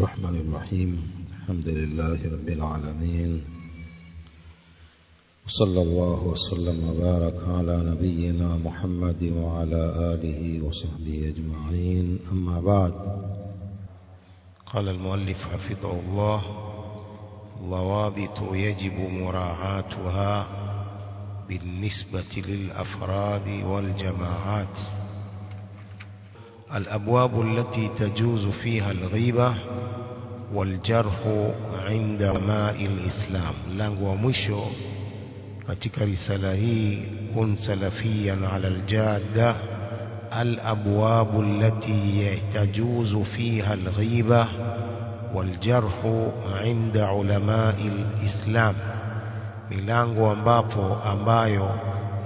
الرحمن الرحيم. الحمد لله رب العالمين. صلى الله وسلم وبارك على نبينا محمد وعلى آله وصحبه أجمعين. أما بعد قال المؤلف حفظه الله ضوابط يجب مراعاتها بالنسبة للأفراد والجماعات. الأبواب التي تجوز فيها الغيبة والجرح عند ماء الإسلام. لانغو مشو أتك رسالهي كن سلفيا على الجادة الأبواب التي تجوز فيها الغيبة والجرح عند علماء الإسلام لنغو أمبابو أمبايو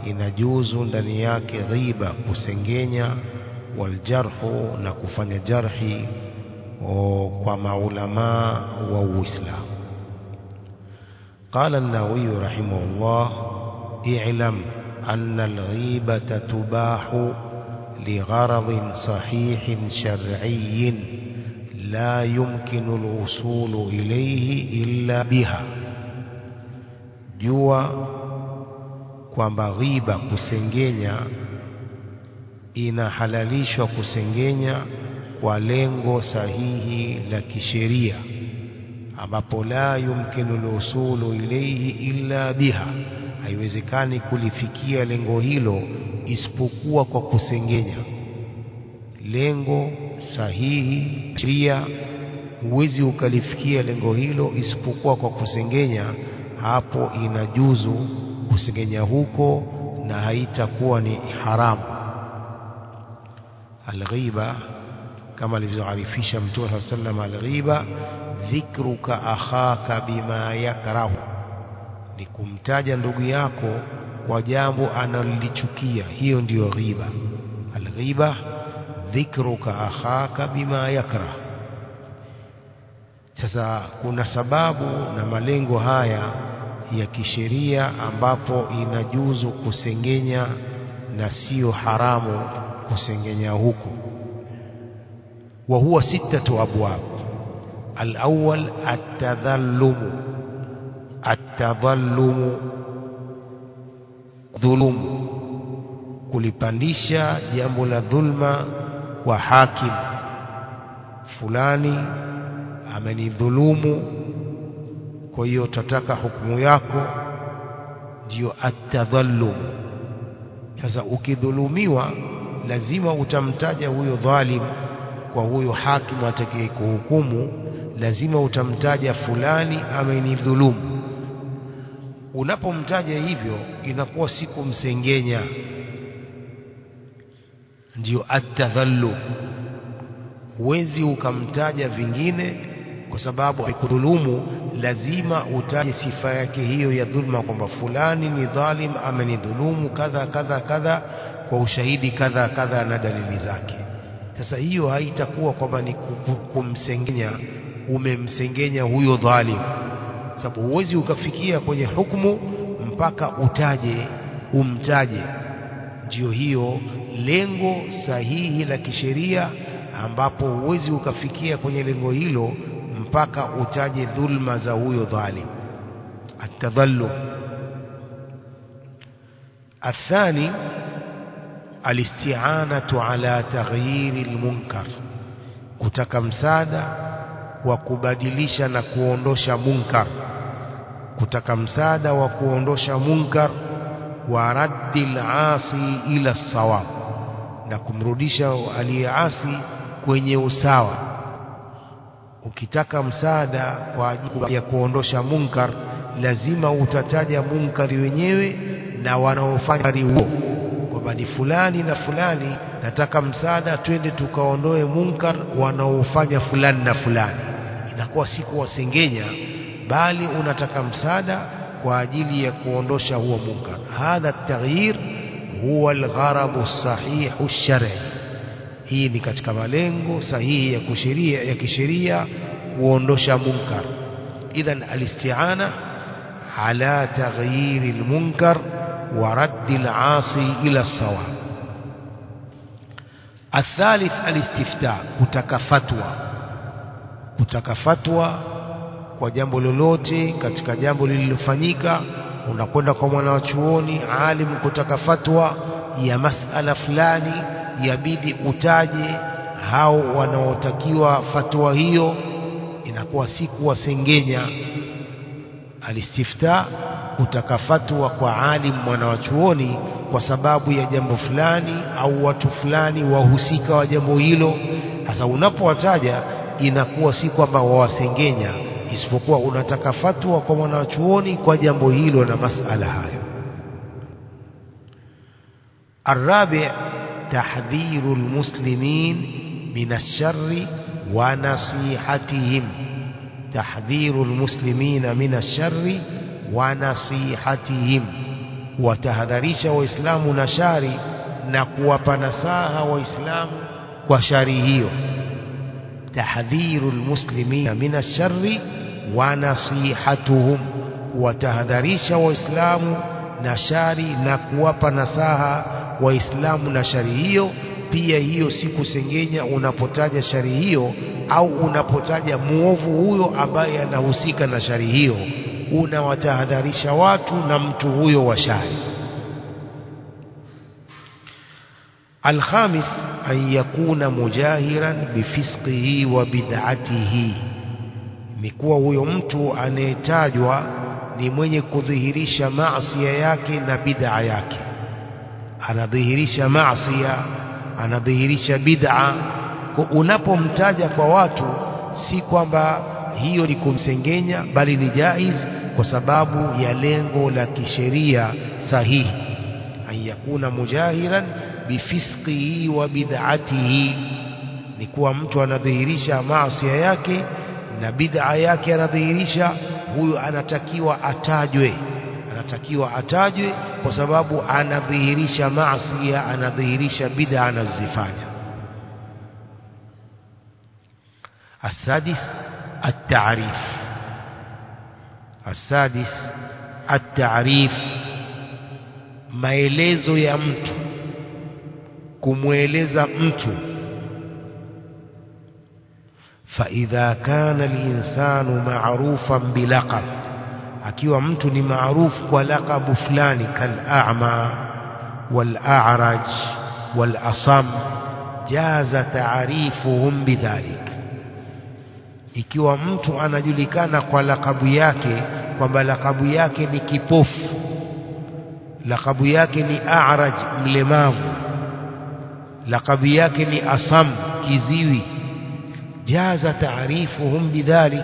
إن جوز لنياك غيبة كسنجينيا waljarhu na kufanya jarhi kwa maulamaa wa Uislamu قال النووي رحمه الله اعلم أن الغيبة تباح لغرض صحيح شرعي لا يمكن الوصول إليه إلا بها. Jua kwamba ghiba kusengenya inahalalishwa kusengenya kwa lengo sahihi la kisheria ambapo la yumkinu lusulu ilaihi illa biha. Haiwezekani kulifikia lengo hilo isipokuwa kwa kusengenya. Lengo sahihi sheria huwezi ukalifikia lengo hilo isipokuwa kwa kusengenya. Hapo inajuzu kusengenya huko na haitakuwa ni haramu alghiba kama alivyoarifisha mtume saa sallam alghiba dhikruka akhaka bima yakrahu ni kumtaja ndugu yako kwa jambo analolichukia. Hiyo ndiyo ghiba. Alghiba dhikruka akhaka bima yakrah sasa kuna sababu na malengo haya ya kisheria ambapo inajuzu kusengenya na sio haramu kusengenya huko wa huwa sittatu abwab alawwal atadhallum atadhallum dhulum kulipandisha jambo la dhulma kwa hakim. Fulani amenidhulumu kwa hiyo tataka hukumu yako ndio atadhallum sasa ukidhulumiwa lazima utamtaja huyo dhalim kwa huyo hakimu atakaye kuhukumu lazima utamtaja fulani amenidhulumu unapomtaja hivyo inakuwa si kumsengenya ndio atadhallu huwezi ukamtaja vingine kwa sababu akudhulumu lazima utaje sifa yake hiyo ya dhulma kwamba fulani ni dhalim amenidhulumu kadha kadha kadha kwa ushahidi kadha kadha na dalili zake. Sasa hiyo haitakuwa kwamba ni kumsengenya umemsengenya huyo dhalim. Sababu huwezi ukafikia kwenye hukumu mpaka utaje umtaje. Ndio hiyo lengo sahihi la kisheria ambapo huwezi ukafikia kwenye lengo hilo mpaka utaje dhulma za huyo dhalim. Atadhallu athani alisti'anatu ala taghyiri almunkar kutaka msaada wa kubadilisha na kuondosha munkar kutaka msaada wa kuondosha munkar wa raddi asi ila sawab na kumrudisha aliyeasi kwenye usawa. Ukitaka msaada kwa ajili ya kuondosha munkar lazima utataja munkari wenyewe na wanaofanya huo kwamba ni fulani na fulani nataka msaada twende tukaondoe munkar wanaofanya fulani na fulani. Inakuwa si kuwasengenya bali unataka msaada kwa ajili ya kuondosha huo munkar. Hadha taghyir huwa algharabu sahihu shar'i hii ni katika malengo sahihi ya kisheria ya kisheria kuondosha munkar. Idhan alisti'ana ala taghyir almunkar wa radd al'asi ila as-sawab الثالث الاستفتاء kutaka fatwa kutaka fatwa kwa jambo lolote katika jambo lililofanyika unakwenda kwa mwanachuoni alim kutaka fatwa ya masala fulani yabidi utaje hao wanaotakiwa fatwa hiyo inakuwa si kuwasengenya alistifta kutakafatwa kwa alim mwanawachuoni kwa sababu ya jambo fulani au watu fulani wahusika wa jambo hilo. Sasa unapowataja inakuwa si kwamba wawasengenya, isipokuwa unataka fatwa kwa mwanawachuoni kwa jambo hilo na masala hayo. Arabi, tahdhiru lmuslimin min alshari wa nasihatihim, tahdhiru lmuslimina min alshari wa nasihatihim watahadharisha waislamu na shari na kuwapa nasaha waislamu kwa shari hiyo. Tahdhiru lmuslimina min alshari wa nasihatuhum kuwatahadharisha waislamu na shari na kuwapa nasaha waislamu na shari hiyo. Pia hiyo si kusengenya unapotaja shari hiyo au unapotaja muovu huyo ambaye anahusika na shari hiyo unawatahadharisha watu na mtu huyo wa shari alkhamis an yakuna mujahiran bifisqihi wa bid'atihi. Ni kuwa huyo mtu anayetajwa ni mwenye kudhihirisha maasi yake na bid'a yake. Anadhihirisha maasi anadhihirisha bid'a. Unapomtaja kwa watu si kwamba hiyo ni kumsengenya bali ni jaiz kwa sababu ya lengo la kisheria sahihi an yakuna mujahiran bifisqihi wa bid'atihi ni kuwa mtu anadhihirisha maasi yake na bid'a yake anadhihirisha huyu anatakiwa atajwe anatakiwa atajwe kwa sababu anadhihirisha maasi anadhihirisha bid'a anazifanya السادس التعريف السادس التعريف maelezo ya mtu kumweleza mtu فإذا كان الإنسان معروفا بلقب akiwa mtu kwa lakabu fulani kal'ama wal'araj wal'asam jaza taarifuhum bidhalik ikiwa mtu anajulikana kwa lakabu yake kwamba lakabu yake ni kipofu lakabu yake ni a'raj mlemavu lakabu yake ni asam kiziwi jaza taarifuhum bidhalik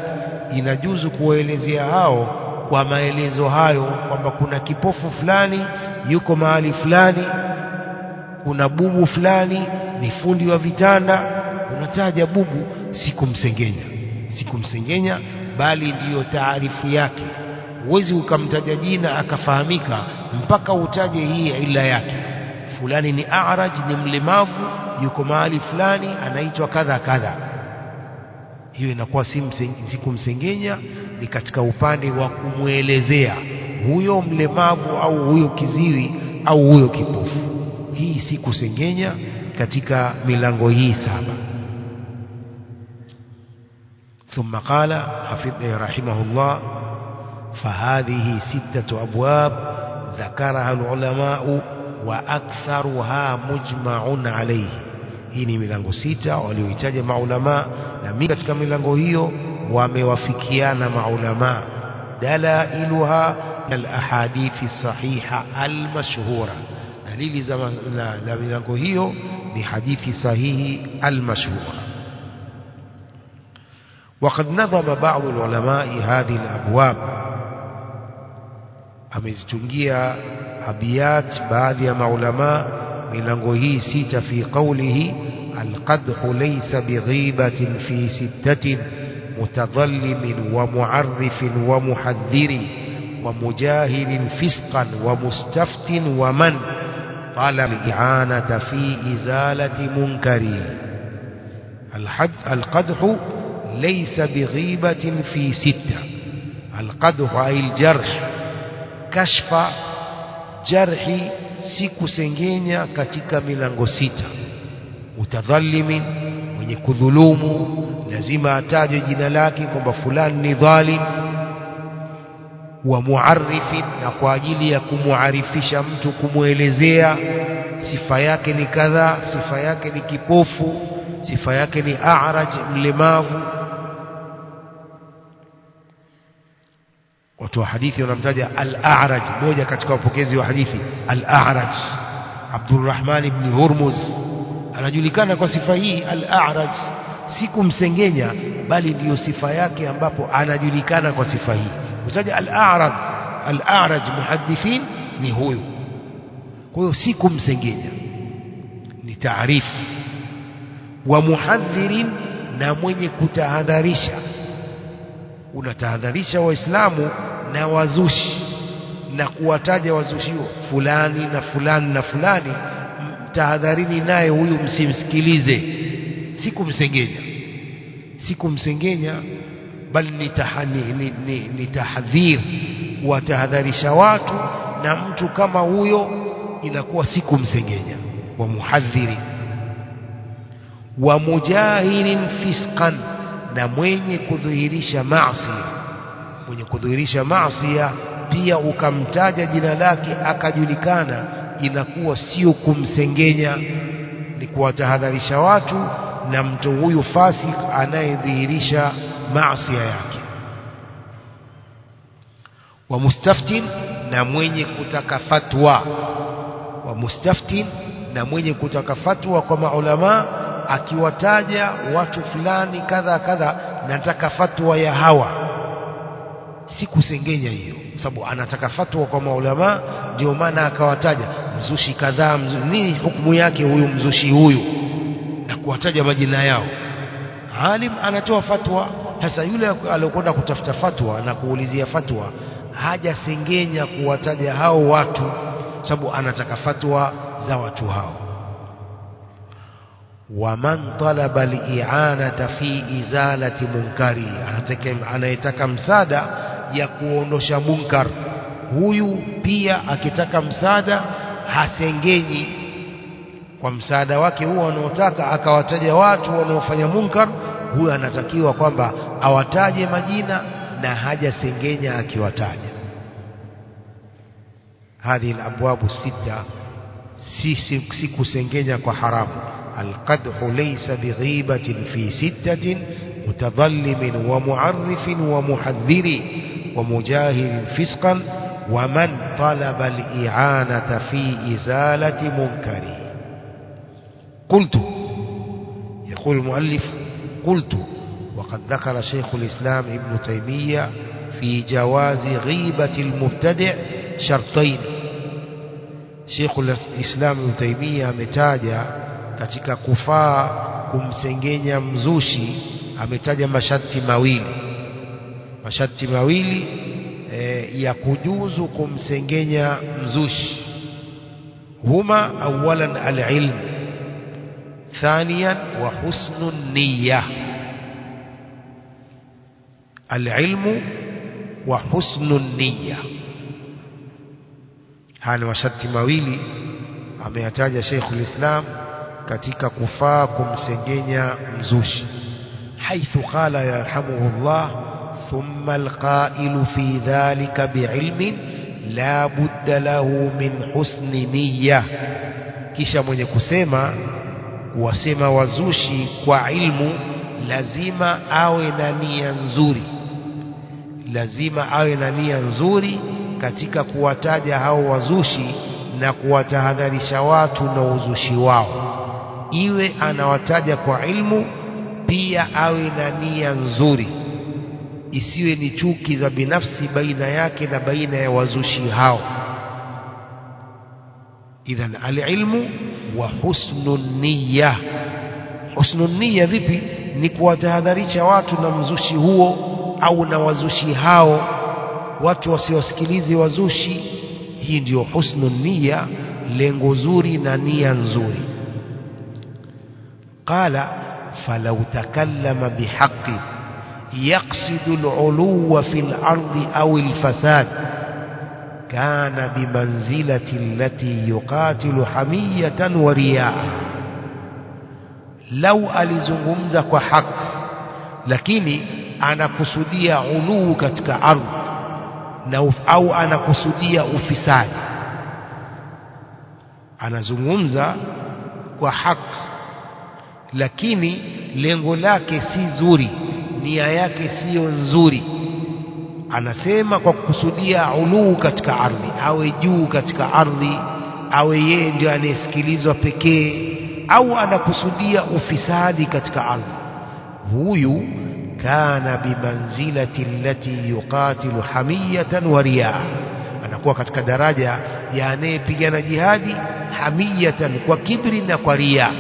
inajuzu kuwaelezea hao kwa maelezo hayo kwamba kuna kipofu fulani yuko mahali fulani kuna bubu fulani ni fundi wa vitanda unataja bubu sikumsengenya sikumsengenya bali ndiyo taarifu yake. Huwezi ukamtaja jina akafahamika mpaka utaje hii ila yake. Fulani ni araj ni mlemavu yuko mahali fulani anaitwa kadha kadha. Hiyo inakuwa sikumsengenya ni katika upande wa kumwelezea huyo mlemavu au huyo kiziwi au huyo kipofu. Hii si kusengenya katika milango hii saba ثم قال رحمه الله فهذه ستة أبواب ذكرها العلماء وأكثرها مجمع عليه. هنا ملانغ ستة وليتاج مع علماء لمكتك ملانغ هيو وموفكيان مع علماء دلائلها من الأحاديث الصحيحة المشهورة دليل زمان لا بحديث صحيح المشهورة وقد نظم بعض العلماء هذه الأبواب. أمزتنجية أبيات بعض العلماء ملنغه سيت في قوله القدح ليس بغيبة في ستة متظلم ومعرف ومحذر ومجاهل فسقا ومستفت ومن طلب الإعانة في إزالة منكر. الحد القدح ليس بغيبة في ستة القدح أي الجرح كشف جرح siku sengenya katika milango sita mutadhalimin mwenye kudhulumu lazima ataje jina lake kwamba fulani ni dhalim wa muarifin na kwa ajili ya kumuarifisha mtu kumwelezea sifa yake ni kadhaa sifa yake ni kipofu sifa yake ni a'raj mlemavu Watu wa hadithi wanamtaja al-a'raj moja katika wapokezi wa hadithi. Al-a'raj Abdurrahman ibn Hurmuz. Anajulikana kwa sifa hii al-a'raj si kumsengenya bali ndiyo sifa yake ambapo anajulikana kwa sifa hii. Kutaja al-a'raj al-a'raj muhaddithin ni huyu. Kwa hiyo si kumsengenya ni taarifu wa muhadhirin na mwenye kutahadharisha unatahadharisha waislamu na wazushi na kuwataja wazushi fulani na fulani na fulani tahadharini naye huyu msimsikilize. Si kumsengenya si kumsengenya bali ni, ni, ni, ni tahadhir kuwatahadharisha watu na mtu kama huyo inakuwa si kumsengenya wa muhadhiri. Wa mujahirin fisqan na mwenye kudhihirisha maasi. Mwenye kudhihirisha maasi pia ukamtaja jina lake akajulikana inakuwa sio kumsengenya. Ni kuwatahadharisha watu na mtu huyu fasik anayedhihirisha maasi yake. Wa mustaftin na mwenye kutaka fatwa. Wa mustaftin na mwenye kutaka fatwa kwa maulama akiwataja watu fulani kadha kadha nataka fatwa ya hawa. Si kusengenya hiyo sababu anataka fatwa kwa maulama ndio maana akawataja. Mzushi kadhaa mzu, nini hukumu yake huyu mzushi huyu? Na kuwataja majina yao. Alim anatoa fatwa. Sasa yule aliyokwenda kutafuta fatwa na kuulizia fatwa hajasengenya kuwataja hao watu sababu anataka fatwa za watu hao waman talaba li'anata fi izalati munkari. Anayetaka msaada ya kuondosha munkar. Huyu pia akitaka msaada hasengenyi. Kwa msaada wake huo wanaotaka akawataja watu wanaofanya munkar huyo anatakiwa kwamba awataje majina na hajasengenya akiwataja. Hadhihi labwabu sita si, si, si kusengenya kwa haramu. القدح ليس بغيبة في ستة متظلم ومعرف ومحذر ومجاهر فسقا ومن طلب الإعانة في إزالة منكر. قلت يقول المؤلف قلت وقد ذكر شيخ الإسلام ابن تيمية في جواز غيبة المبتدع شرطين. شيخ الإسلام ابن تيمية ametaja katika kufaa kumsengenya mzushi ametaja masharti mawili. Masharti mawili e, ya kujuzu kumsengenya mzushi. Huma awalan alilm. Thaniyan wa husnu niyya. Alilmu wa husnu niyya. Haya ni masharti mawili ameyataja Sheikhul lislam katika kufaa kumsengenya mzushi. Haithu qala yarhamuhu llah thumma alqailu fi dhalika biilmin la budda lahu min husni niyya. Kisha mwenye kusema kuwasema wazushi kwa ilmu lazima awe na nia nzuri. Lazima awe na nia nzuri katika kuwataja hao wazushi na kuwatahadharisha watu na uzushi wao iwe anawataja kwa ilmu pia awe na nia nzuri. Isiwe ni chuki za binafsi baina yake na baina ya wazushi hao. Idhan alilmu wa husnu niyya. Husnu niyya vipi? Ni kuwatahadharisha watu na mzushi huo au na wazushi hao. Watu wasiwasikilize wazushi hii ndio husnu niyya lengo zuri na nia nzuri qala falau takallama bihaqqi yaqsidu al-uluwa fil ardi au al-fasad kana bimanzilati allati yuqatilu hamiyatan wa riyaa lau alizungumza kwa haki lakini anakusudia uluu katika ardhi na uf, au anakusudia ufisadi anazungumza kwa haki lakini lengo lake si zuri nia yake siyo nzuri. Anasema kwa kukusudia uluu katika ardhi awe juu katika ardhi awe yeye ndio anayesikilizwa pekee au anakusudia ufisadi katika ardhi. Huyu kana bimanzilati lati yuqatilu hamiyatan wa riaa anakuwa katika daraja ya anayepigana jihadi hamiyatan kwa kibri na kwa riyaa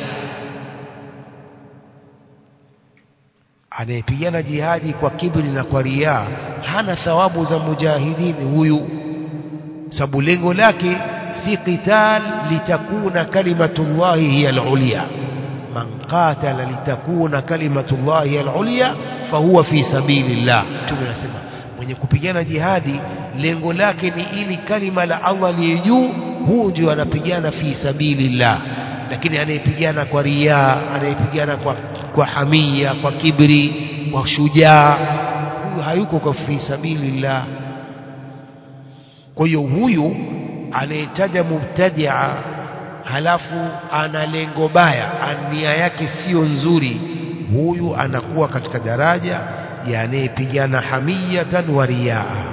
anayepigana jihadi kwa kibri na kwa riaa hana thawabu za mujahidini huyu. Sababu lengo lake si qital litakuna kalimatullahi hiya alulia man qatala litakuna kalimatullahi hiya alulia fa fahuwa fi sabilillah. Mtume anasema mwenye kupigana jihadi lengo lake ni ili kalima la Allah liye juu huu ndio anapigana fi sabilillah. Lakini anayepigana kwa riaa anayepigana kwa kwa hamia kwa kibri kwa shujaa. Huyu hayuko kwa fi sabilillah. Kwa hiyo huyu anayetaja mubtadia halafu ana lengo baya nia yake siyo nzuri huyu anakuwa katika daraja ya anayepigana hamiyatan wa riaa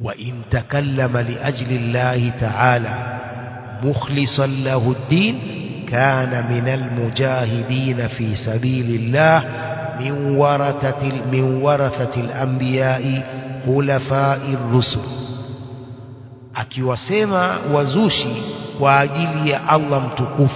wa in takallama liajli llahi taala مخلصا له الدين كان من المجاهدين في سبيل الله من ورثة من ورثة الأنبياء خلفاء الرسل. أكيوسيما وزوشي وأجلي الله تكف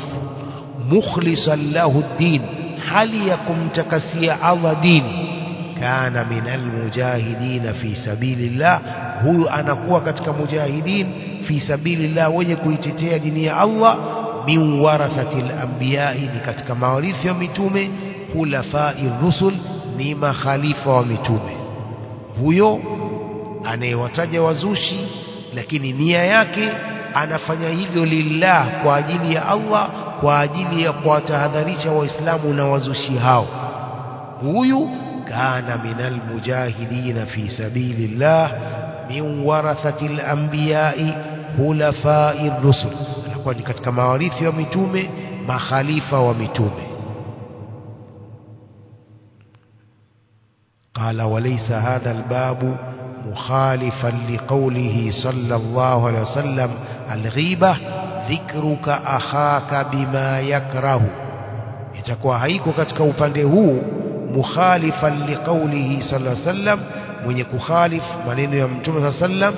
مخلصا له الدين هل يكم تكسي على دينه kana min almujahidin fi sabilillah. Huyu anakuwa katika mujahidin fi sabilillah wenye kuitetea dini ya Allah. Min warathatil anbiya ni katika mawarithi wa mitume. Khulafai rusul ni makhalifa wa mitume. Huyo anayewataja wazushi lakini nia yake anafanya hivyo lillah kwa ajili ya Allah kwa ajili ya kuwatahadharisha waislamu na wazushi hao. Huyu كان من المجاهدين في سبيل الله من ورثة الأنبياء خلفاء الرسل. لكن كما وريث ومتوم مخاليف ومتوم قال وليس هذا الباب مخالفا لقوله صلى الله عليه وسلم الغيبة ذكرك أخاك بما يكره يتكوى هيكو كتكوفا لهو mukhalifan liqaulihi sallallahu alaihi wasallam mwenye kukhalif maneno ya mtume sallallahu alaihi wasallam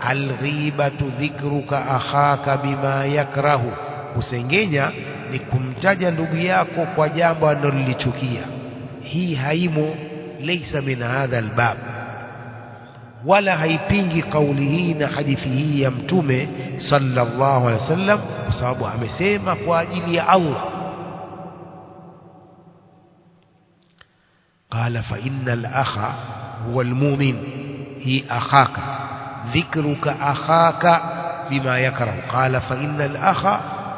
alghibatu dhikruka akhaka bima yakrahu. Kusengenya ni kumtaja ndugu yako kwa jambo analolichukia. Hii haimo laysa min hadha albab. Wala haipingi kauli hii na hadithi hii ya mtume sallallahu alaihi wasallam kwa sababu amesema kwa ajili ya Allah قال فإن الأخ هو المؤمن هي أخاك ذكرك أخاك بما يكره. قال فإن الأخ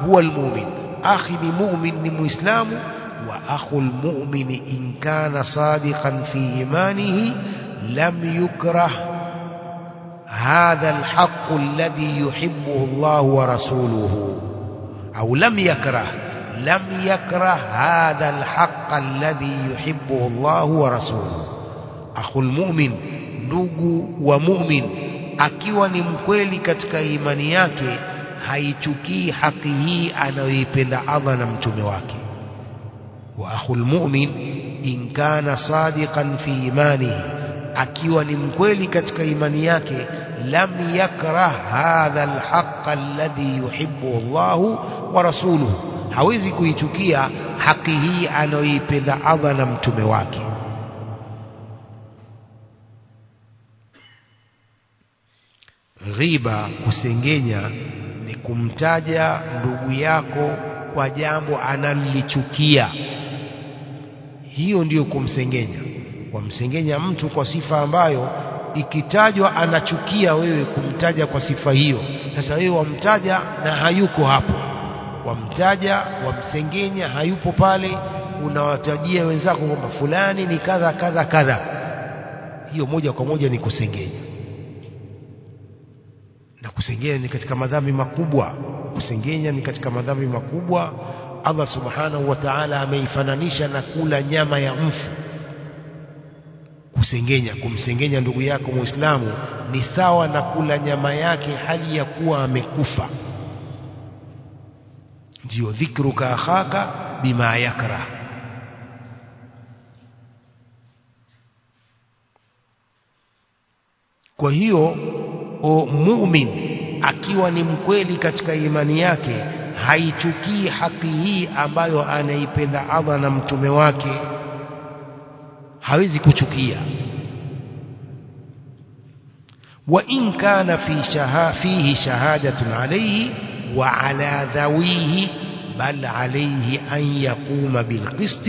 هو المؤمن أخي بمؤمن مسلم وأخو المؤمن إن كان صادقا في إيمانه لم يكره. هذا الحق الذي يحبه الله ورسوله أو لم يكره. لم يكره هذا الحق الذي يحبه الله ورسوله أخو المؤمن ndugu wa mumin akiwa ni mkweli katika imani yake haichukii haki hii anayoipenda Allah na mtume wake wa akhul mu'min in kana sadiqan fi imanihi akiwa ni mkweli katika imani yake lam yakrah hadha alhaq alladhi yuhibbu Allahu wa rasuluhu hawezi kuichukia haki hii anayoipenda Allah na mtume wake. Ghiba kusengenya ni kumtaja ndugu yako kwa jambo analichukia hiyo ndiyo kumsengenya. Wamsengenya mtu kwa sifa ambayo ikitajwa anachukia wewe kumtaja kwa sifa hiyo. Sasa wewe wamtaja na hayuko hapo wamtaja wamsengenya hayupo pale unawatajia wenzako kwamba fulani ni kadha kadha kadha. Hiyo moja kwa moja ni kusengenya. Na kusengenya ni katika madhambi makubwa. Kusengenya ni katika madhambi makubwa. Allah subhanahu wa ta'ala ameifananisha na kula nyama ya mfu. Kusengenya kumsengenya ndugu yako muislamu ni sawa na kula nyama yake hali ya kuwa amekufa ndio dhikruka akhaka bima yakrah kwa hiyo o mumin akiwa ni mkweli katika imani yake haichukii haki hii ambayo anaipenda Allah na mtume wake. Hawezi kuchukia. Wa in kana fi shaha fihi shahadatun alayhi وعلى ذويه بل عليه أن يقوم بالقسط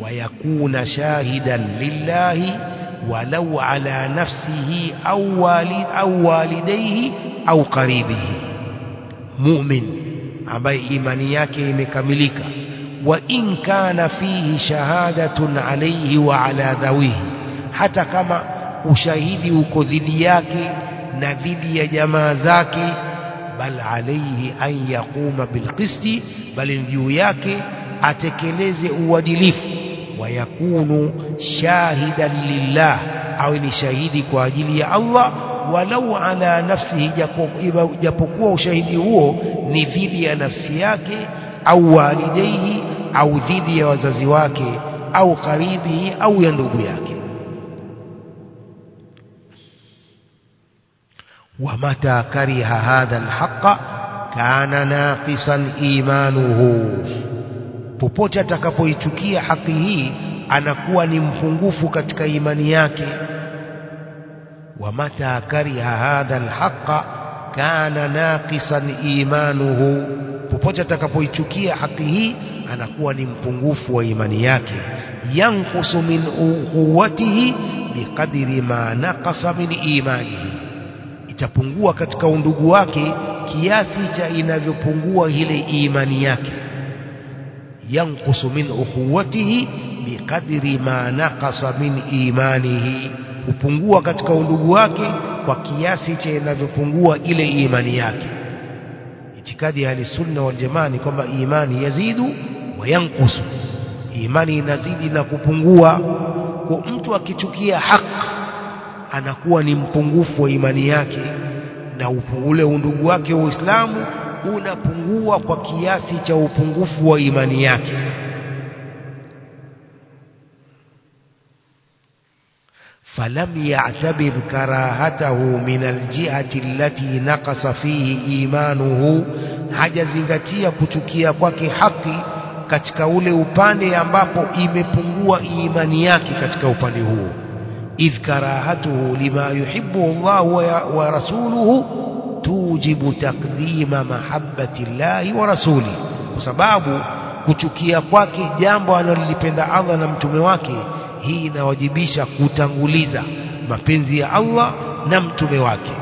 ويكون شاهدا لله ولو على نفسه أو, والد أو والديه أو قريبه. مؤمن أبي إيمانياك مكملك. وإن كان فيه شهادة عليه وعلى ذويه حتى كما أشاهده كذلياك نذلي جماذاكي bal alayhi an yaquma bilqisti bali juu yake atekeleze uadilifu wa yakunu shahidan lillah awe ni shahidi kwa ajili ya Allah. Walau ala nafsihi japokuwa ushahidi huo ni dhidi ya nafsi yake au walidaihi au dhidi ya wazazi wake au karibihi au ya ndugu yake. ومتى كره هذا الحق كان ناقصا إيمانه popote atakapoichukia haki hii anakuwa ni mpungufu katika imani yake wa mata kariha hadha alhaqa kana naqisan imanuhu popote atakapoichukia haki hii anakuwa ni mpungufu wa imani yake yankusu min quwwatihi biqadri ma naqasa min imanihi itapungua katika undugu wake kiasi cha inavyopungua ile imani yake. Yanqusu min ukhuwatihi biqadri ma naqasa min imanihi. Hupungua katika undugu wake kwa kiasi cha inavyopungua ile imani yake. Itikadi ya sunna wal jamaa ni kwamba imani yazidu wa yanqusu. Imani inazidi na kupungua. Kwa mtu akichukia haki anakuwa ni mpungufu wa imani yake na ule undugu wake wa Uislamu unapungua kwa kiasi cha upungufu wa imani yake فلم يعتبر كراهته من الجهة التي نقص فيه إيمانه hajazingatia kuchukia kwake haki katika ule upande ambapo imepungua imani yake katika upande huo idh كراهته لما يحبه الله ورسوله توجب تقديم takdima الله ورسوله. Sababu kuchukia kwake jambo analolipenda Allah na mtume wake hii inawajibisha kutanguliza mapenzi ya Allah na mtume wake.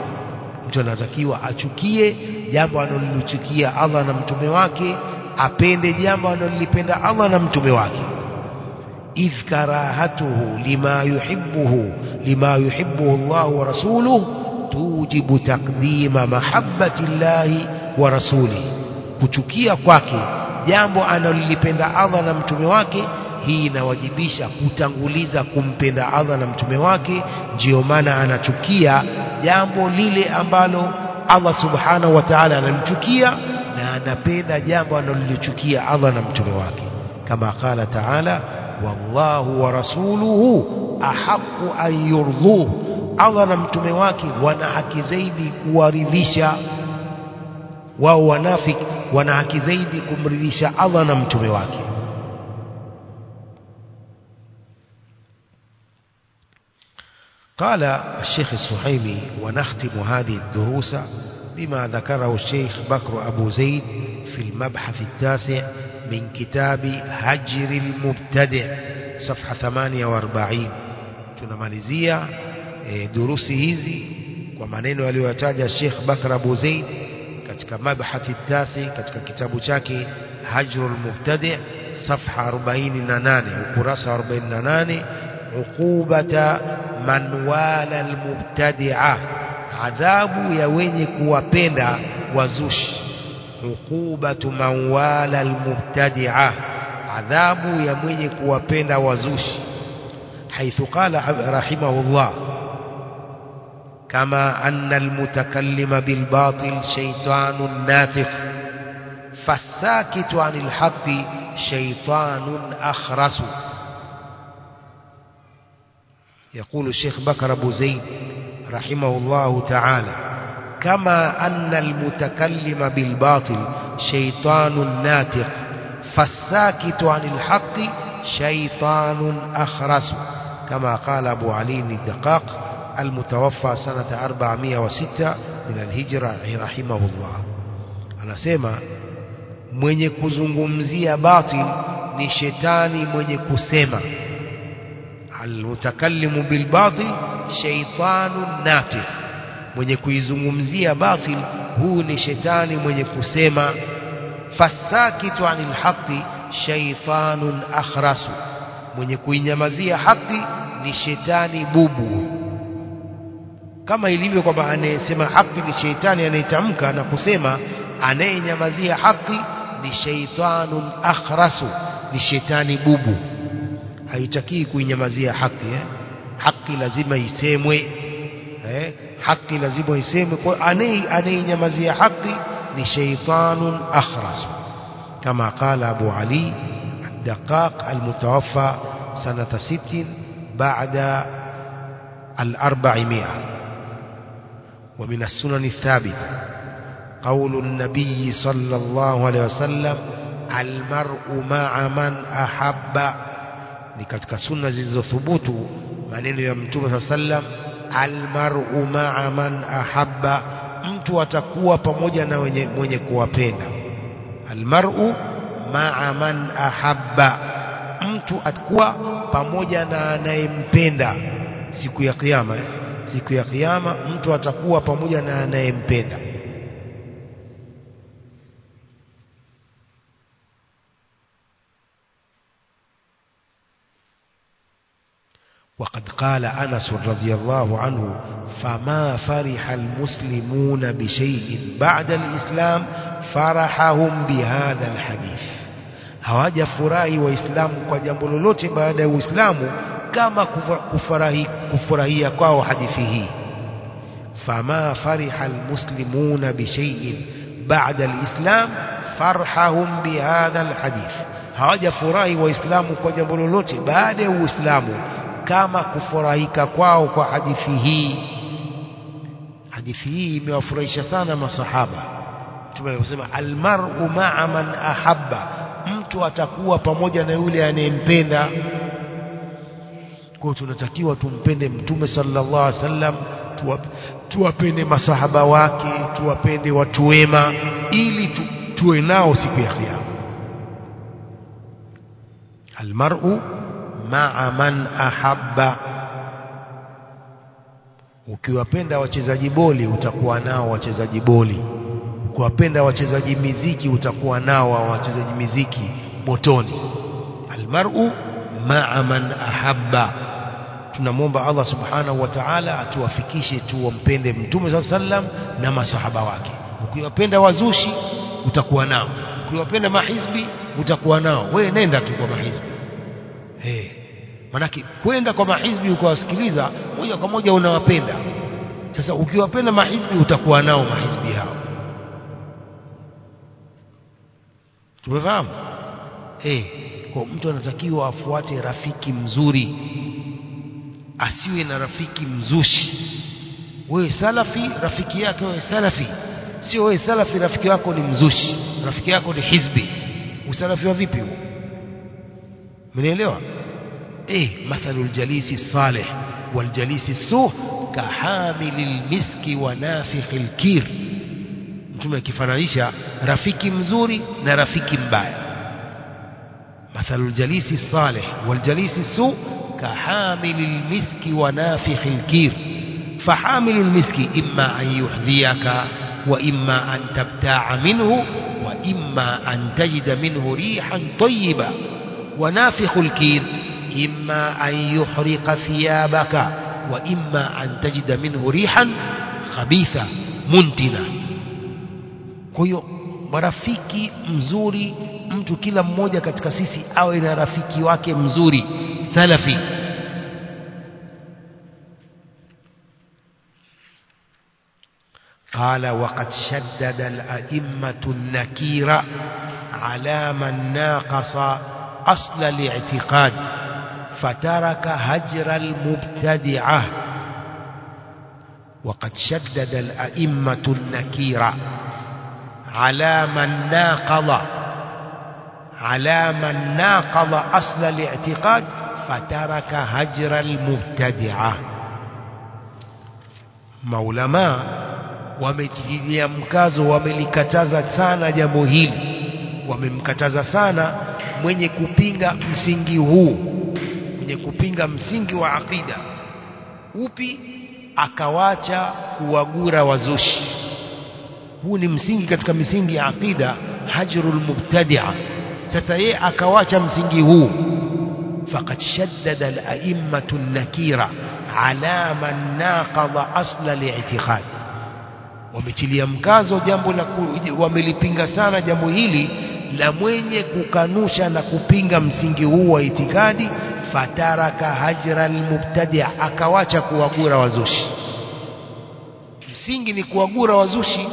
Mtu anatakiwa achukie jambo analolichukia Allah na mtume wake apende jambo analolipenda Allah na mtume wake idh karahatuhu lima yuhibbuhu lima yuhibbuhu Allah wa rasuluhu tujibu taqdima mahabbati llahi wa kuchukia kwake jambo analolipenda Allah na mtume wake hii inawajibisha kutanguliza kumpenda Allah na mtume wake ndio maana anachukia jambo lile ambalo Allah subhanahu wa ta'ala anamchukia na anapenda jambo analolichukia Allah na mtume wake. kama qala ta'ala والله ورسوله أحق أن يرضوه. أظن متموك ونحك زيد ورذيشا ووانافك ونحك زيد كمرذيشا أظن متموك قال الشيخ السحيمي ونختم هذه الدروس بما ذكره الشيخ بكر أبو زيد في المبحث التاسع من كتاب هجر المبتدع صفحة 48 تنماليزية دروسي هزي ومنينو اللي يتاج الشيخ بكر أبو زيد كتك مبحث التاسي كتك كتاب شاكي هجر المبتدع صفحة 48 وقراصة 48 عقوبة من والى المبتدع عذاب يويني وبينا وزوش man wala almubtadi'a adhabu ya mwenye kuwapenda wazushi حيث قال رحمه الله كما أن المتكلم بالباطل شيطان ناتق فالساكت عن الحق شيطان أخرس. يقول الشيخ بكر أبو زيد رحمه الله تعالى كما أن المتكلم بالباطل شيطان ناتق فالساكت عن الحق شيطان أخرس. كما قال أبو علي الدقاق المتوفى سنة 406 من الهجرة رحمه الله. Anasema mwenye kuzungumzia batil ni shetani mwenye kusema. Almutakallimu bilbatil shaytanun natif mwenye kuizungumzia batil huu ni shetani mwenye kusema fasakitu anil haqi shaytanun akhrasu mwenye kuinyamazia haqi ni shetani bubu kama ilivyo kwamba anayesema haqi ni shetani anayetamka na kusema anayenyamazia haqi ni shaitanun akhrasu ni shetani bubu haitakii kuinyamazia haqi eh? haki lazima isemwe eh? Haki lazima isemwe kwa anayenyamazia haki ni shaitanun akhrasu كما قال أبو علي الدقاق المتوفى سنة ست بعد الأربعمائة ومن السنن الثابتة قول النبي صلى الله عليه وسلم المرء مع من أحب ni katika sunna zilizothubutu maneno ya mtume saa sallam almar'u ma'a man ahabba mtu atakuwa pamoja na wenye, mwenye kuwapenda. Almar'u ma'a man ahabba mtu atakuwa pamoja na anayempenda. Siku ya kiyama eh? siku ya kiyama mtu atakuwa pamoja na anayempenda وقد قال أنس رضي الله عنه فما فرح المسلمون بشيء بعد الإسلام فرحهم بهذا الحديث. هواج فراهي وإسلام قدام بلولوت بعد الإسلام كما كفرهي كفرهي قاو حديثه. فما فرح المسلمون بشيء بعد الإسلام فرحهم بهذا الحديث. هواج فراهي وإسلام قدام بلولوت بعد الإسلام kama kufurahika kwao kwa hadithi hii. Hadithi hii imewafurahisha sana masahaba. Mtume aliposema almar'u ma'a man ahabba mtu atakuwa pamoja na yule anayempenda. Kwa tunatakiwa tumpende mtume sallallahu alaihi wasallam tuwapende masahaba wake tuwapende watu wema ili tu, tuwe nao siku ya kiyama. Almar'u ma'a man ahabba. Ukiwapenda wachezaji boli utakuwa nao wachezaji boli. Ukiwapenda wachezaji miziki utakuwa nao wachezaji miziki motoni almar'u ma'a man ahabba. Tunamwomba Allah subhanahu wa ta'ala atuwafikishe tuwampende mtume saa sallam na masahaba wake. Ukiwapenda wazushi utakuwa nao. Ukiwapenda mahizbi utakuwa nao. Wewe nenda tu kwa mahizbi. Hey. Manake kwenda kwa mahizbi ukawasikiliza moja kwa moja unawapenda. Sasa ukiwapenda mahizbi utakuwa nao mahizbi hao. Tumefahamu? Hey. kwa mtu anatakiwa afuate rafiki mzuri. Asiwe na rafiki mzushi. Wewe salafi rafiki yake wewe salafi. Sio wewe salafi rafiki wako ni mzushi. Rafiki yako ni hizbi. Usalafi wa vipi huo? Mnaelewa إيه مثل الجليس الصالح والجليس السوء كحامل المسك ونافخ الكير. ثم كفرانيشا رفيك مزوري نرفيك مبايا مثل الجليس الصالح والجليس السوء كحامل المسك ونافخ الكير. فحامل المسك إما أن يحذيك وإما أن تبتاع منه وإما أن تجد منه ريحا طيبة. ونافخ الكير إما أن يحرق ثيابك وإما أن تجد منه ريحا خبيثة منتنة. Hiyo marafiki mzuri mtu kila mmoja katika sisi awe na rafiki wake mzuri قال وقد شدد الأئمة النكير على من ناقص أصل الاعتقاد فترك هجر المبتدعة. وقد شدد الأئمة النكيرة على من ناقض على من ناقض أصل الاعتقاد فترك هجر المبتدعة. مولما ومتجدي مكاز وملكتاز سانا جمهيل ومملكتاز سانا من يكوبينغ مسنجي هو mwenye kupinga msingi wa akida upi? Akawacha kuwagura wazushi. Huu ni msingi katika misingi ya akida hajrul mubtadi'a. Sasa yeye akawacha msingi huu. Faqad shaddada al-a'immatu an-nakira ala man naqadha asla al-i'tiqad. Wametilia mkazo jambo la wamelipinga sana jambo hili la mwenye kukanusha na kupinga msingi huu wa itikadi fataraka hajra al-mubtadi'a akawacha kuwagura wazushi msingi ni kuwagura wazushi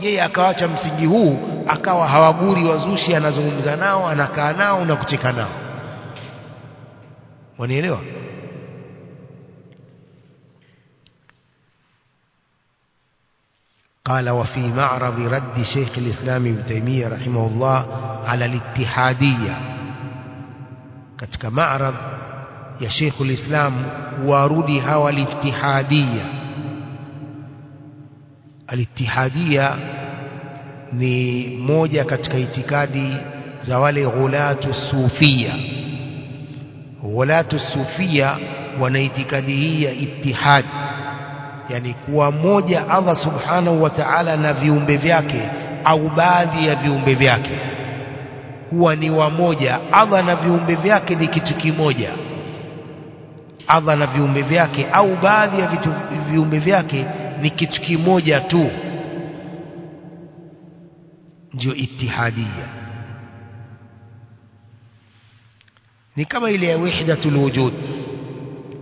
yeye akawacha msingi huu akawa hawaguri wazushi anazungumza nao anakaa nao na kucheka nao wanielewa قال وفي معرض رد شيخ الإسلام ابن تيمية رحمه الله على الاتحادية katika maaradh ya Sheikh ulislam warudi hawa litihadia alitihadia ni moja katika itikadi za wale ghulatu sufia ghulatu sufia wana itikadi hii ya itihad yani kuwa moja Allah subhanahu wa ta'ala na viumbe vyake au baadhi ya viumbe vyake kuwa ni wamoja Allah na viumbe vyake ni kitu kimoja. Allah na viumbe vyake au baadhi ya vitu viumbe vyake ni kitu kimoja tu. Ndio itihadia ni kama ile ya wahdatul wujud.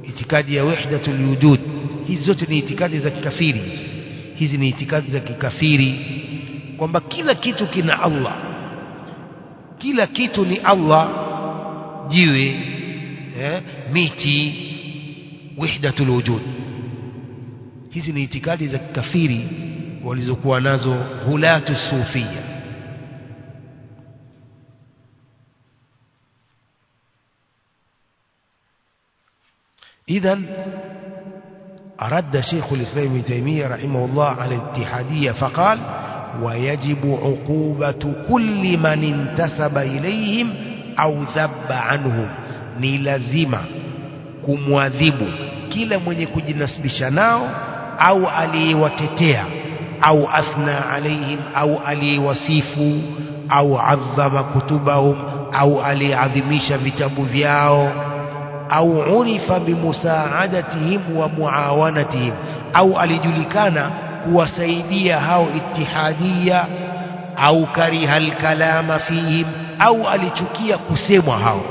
Itikadi ya wahdatul wujud. Hizi zote ni itikadi za kikafiri. Hizi ni itikadi za kikafiri. Kwamba kila kitu kina Allah kila kitu ni Allah jiwe eh, miti wahdatul wujud hizi ni itikadi za kikafiri walizokuwa nazo hulatu sufia إذا أرد شيخ الإسلام ابن تيمية رحمه الله على الاتحادية فقال ويجب عقوبة كل من انتسب إليهم أو ذب عنهم ni lazima kumwadhibu kila mwenye kujinasibisha nao au aliyewatetea au athna alaihim au aliyewasifu au adhama kutubahum au aliyeadhimisha vitabu vyao au urifa bimusaadatihim wa muawanatihim au alijulikana kuwasaidia hao ittihadia au kariha alkalama fihim au alichukia kusemwa hao.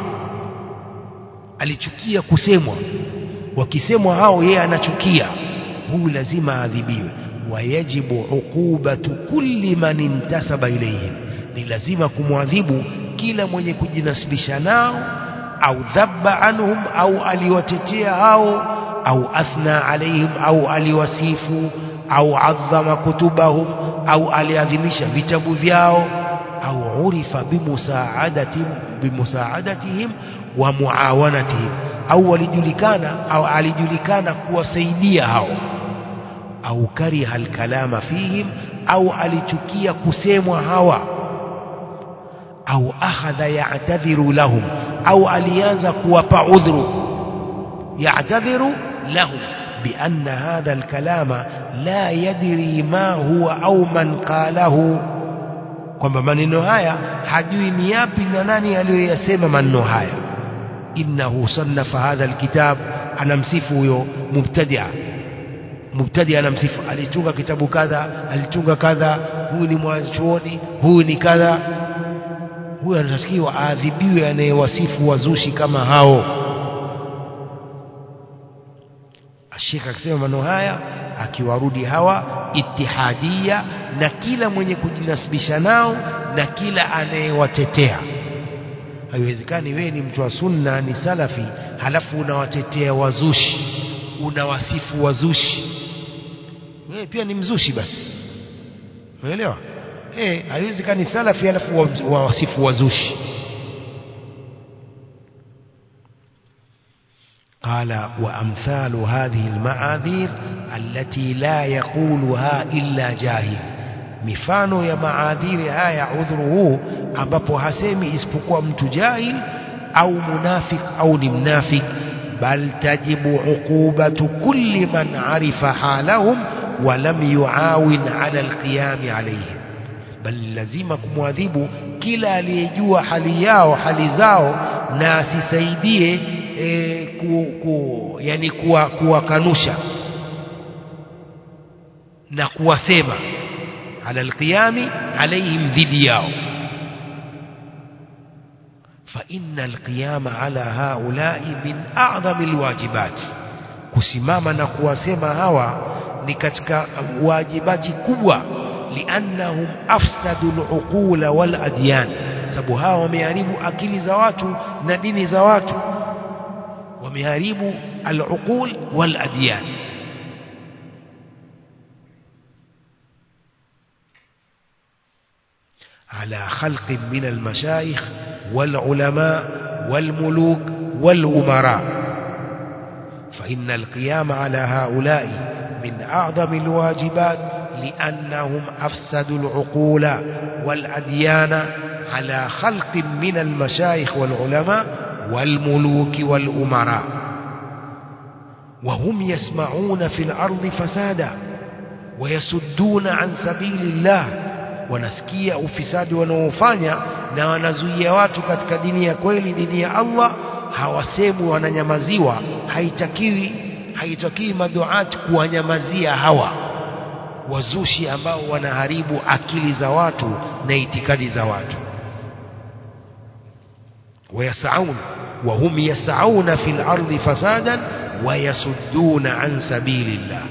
Alichukia kusemwa. Wakisemwa hao yeye anachukia. Huyu lazima aadhibiwe wayajibu uqubatu kulli man intasaba ilayhim. Ni lazima kumwadhibu kila mwenye kujinasibisha nao au dhabba anhum au aliwatetea hao au athna alaihim au aliwasifu au adhama kutubahum au aliadhimisha vitabu vyao au urifa bimusaadatihim bimusaadatihim wa muawanatihim. Au walijulikana au alijulikana kuwasaidia hao. Au kariha alkalama fihim au alichukia kusemwa hawa. Au akhadha ya'tadhiru lahum au alianza kuwapa udhuru. Ya'tadhiru lahum بأن هذا الكلام لا يدري ما هو أو من قاله kwamba maneno haya hajui ni yapi na nani aliyoyasema maneno haya innahu sannafa hadha alkitab anamsifu huyo mubtadia mubtadia anamsifu alitunga kitabu kadha alitunga kadha huyu ni mwanachuoni huyu ni kadha huyu anatakiwa aadhibiwe anayewasifu wazushi kama hao Sheikh akisema maneno haya akiwarudi hawa itihadia na kila mwenye kujinasibisha nao na kila anayewatetea. Haiwezekani wewe ni mtu wa sunna ni salafi halafu unawatetea wazushi unawasifu wazushi. Wewe pia ni mzushi basi. Umeelewa? Eh haiwezekani salafi halafu wawasifu wazushi قال وأمثال هذه المعاذير التي لا يقولها إلا جاهل. مفانو يا معاذير آية عذره أبابو حسيمي إسبقوا متجاهل أو منافق أو نمنافق بل تجب عقوبة كل من عرف حالهم ولم يعاون على القيام عليهم. بل لزيمكم واذيبوا كلا ليجوا حلياه حلزاه ناس سيديه e, ku, ku, yani kuwakanusha kuwa na kuwasema ala alqiyami alaihim dhidi yao فإن القيام على هؤلاء من أعظم الواجبات kusimama na kuwasema hawa ni katika wajibati kubwa liannahum afsadu al-uqula wal adyan sababu hawa wameharibu akili za watu na dini za watu Al-uqul wal adyan على خلق من المشايخ والعلماء والملوك والأمراء. فإن القيام على هؤلاء من أعظم الواجبات لأنهم أفسدوا العقول والأديان على خلق من المشايخ والعلماء والملوك والأمراء وهم يسمعون في الأرض فسادا ويسدون عن سبيل الله wanasikia ufisadi wanaofanya na wanazuia watu katika dini ya kweli dini ya Allah hawasemi wananyamaziwa haitakiwi haitakiwi maduati kuwanyamazia hawa wazushi ambao wanaharibu akili za watu na itikadi za watu Wayasaun وهم يسعون في الأرض فسادا ويصدون عن سبيل الله.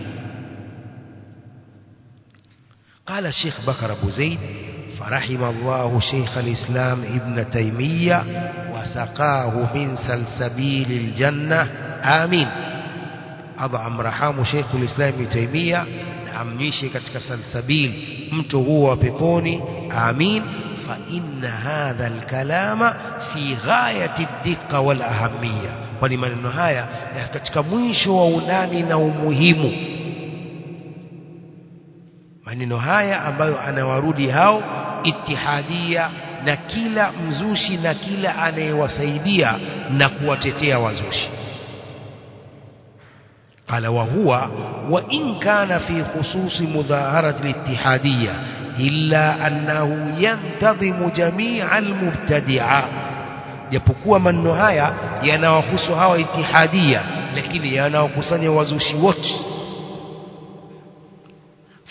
قال الشيخ بكر أبو زيد فرحم الله شيخ الإسلام ابن تيمية وسقاه من سلسبيل الجنة. آمين. أضعم رحام شيخ الإسلام ابن تيمية amnyishe katika salsabil mto huo peponi amin fa inna hadha alkalama fi ghayati dikka wal ahamia kwani maneno haya katika mwisho wa undani na umuhimu maneno haya ambayo anawarudi hao itihadia na kila mzushi na kila anayewasaidia na kuwatetea wazushi قال وهو وإن كان في خصوص مظاهرة الاتحادية إلا أنه ينتظم جميع المبتدعة. يبقوا من نهاية ينوخسها اتحادية لكن ينوخسني وزوشي وط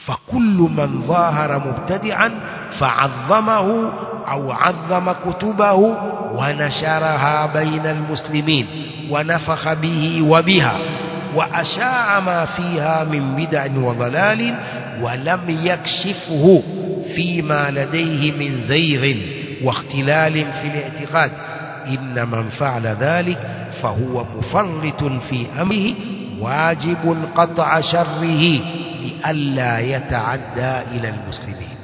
فكل من ظاهر مبتدعا فعظمه أو عظم كتبه ونشرها بين المسلمين ونفخ به وبها. وأشاع ما فيها من بدع وضلال ولم يكشفه فيما لديه من زيغ واختلال في الاعتقاد. إن من فعل ذلك فهو مفرط في أمره واجب قطع شره لئلا يتعدى إلى المسلمين.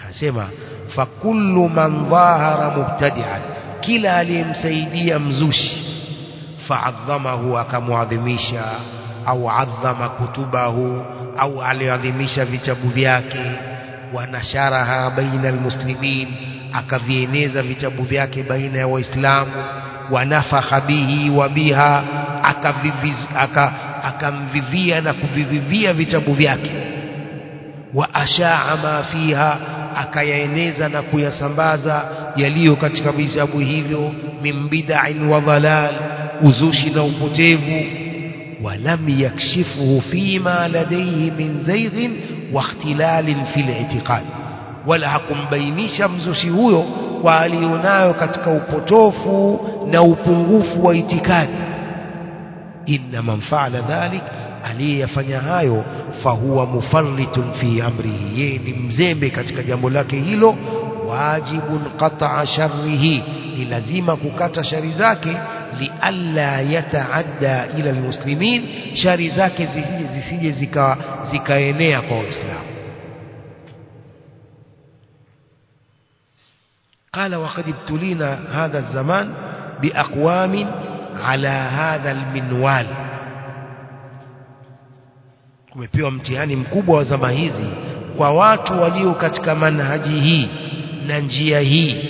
هسمع فكل من ظاهر مبتدعا كلا لمسيدي مزوش faadhamahu akamwadhimisha au adhama kutubahu au aliadhimisha vitabu vyake. Wanasharaha baina almuslimin akavieneza vitabu vyake baina ya waislamu. Wanafaha bihi wa biha akamvivia na kuvivivia vitabu vyake. Wa ashaa ma fiha akayaeneza na kuyasambaza yaliyo katika vitabu hivyo min bid'in wa dhalal uzushi na upotevu walam yakshifuhu fima ladaihi min zaighin wakhtilalin fi li'tiqad wala hakumbainisha mzushi huyo kwa aliyonayo katika upotofu na upungufu wa itikadi. Inna man faala dhalik aliyeyafanya hayo fahuwa mufarritun fi amrihi yeye ni mzembe katika jambo lake hilo wajibun qata'a sharrihi ni lazima kukata shari zake lialla yataadda ila almuslimin shari zake zisije zisije zika zikaenea kwa waislamu قال وقد ابتلينا هذا الزمان بأقوام على هذا المنوال kumepewa mtihani mkubwa wa zama hizi kwa watu walio katika manhaji hii na njia hii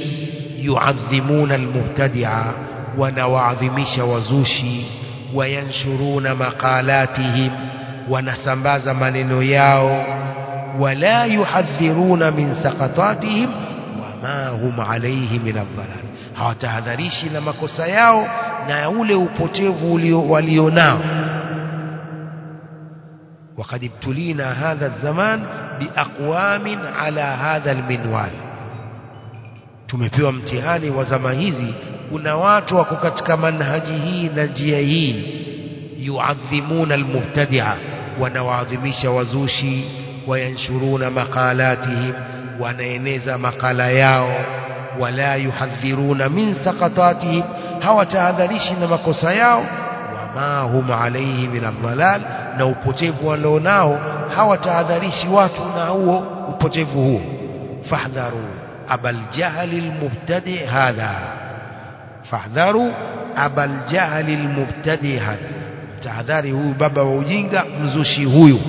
yuadhimuna almubtadia wanawaadhimisha wazushi wayanshuruna maqalatihim wanasambaza maneno yao wala yuhadhiruna min saqatatihim wama hum alayhi min adhalal hawatahadharishi na makosa yao na ule upotevu walionao وقد ابتلينا هذا الزمان بأقوام على هذا المنوال tumepewa mtihani wa zama hizi kuna watu wako katika manhaji hii na njia hii yuadhimuna almubtadia wanawaadhimisha wazushi wayanshuruna maqalatihim wanaeneza makala yao wala yuhadhiruna min saqatatihim hawatahadharishi na makosa yao wama hum alayhi min adhalal na upotevu walionao hawatahadharishi watu na huo upotevu huo fahdharu abal jahli almubtadi hadha fahdharu abal jahli almubtadi hadha tahadhari huyu baba wa ujinga mzushi huyu.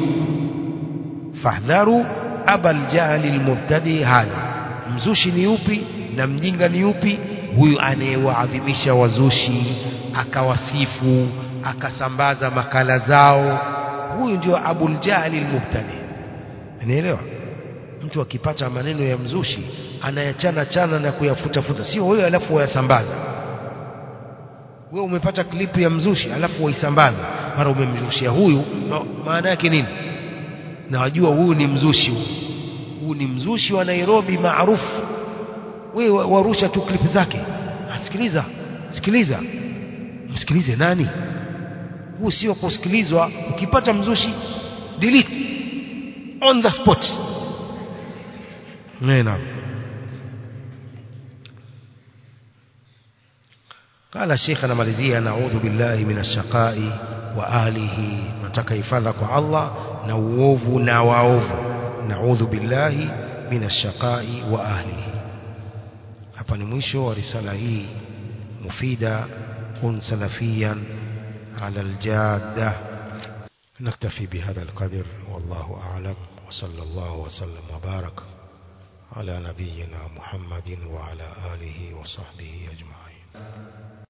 Fahdharu abal jahli almubtadi hadha mzushi ni upi na mjinga ni upi? Huyu anayewaadhimisha wazushi akawasifu akasambaza makala zao. Huyu ndio abul jahli almubtadi. Unaelewa? Mtu akipata maneno ya mzushi anayachana chana na kuyafuta futa. Sio wewe alafu wayasambaza wewe umepata klipu ya mzushi alafu waisambaza mara umemzushia huyu maana yake nini? Na wajua huyu ni mzushi huyu. Ni mzushi wa Nairobi maarufu. Wewe warusha tu klipu zake. Ah, Asikiliza sikiliza msikilize nani? Huu sio kusikilizwa. Ukipata mzushi delete. On the spot. Nena قال الشيخ أنا مالذيه نعوذ بالله من الشقاء وأهله. وآله متكيفذك الله نووف نواوف. نعوذ بالله من الشقاء وأهله. وآله أبني ميشو هي مفيدة كن سلفيا على الجادة نكتفي بهذا القدر والله أعلم وصلى الله وسلم وبارك على نبينا محمد وعلى آله وصحبه أجمعين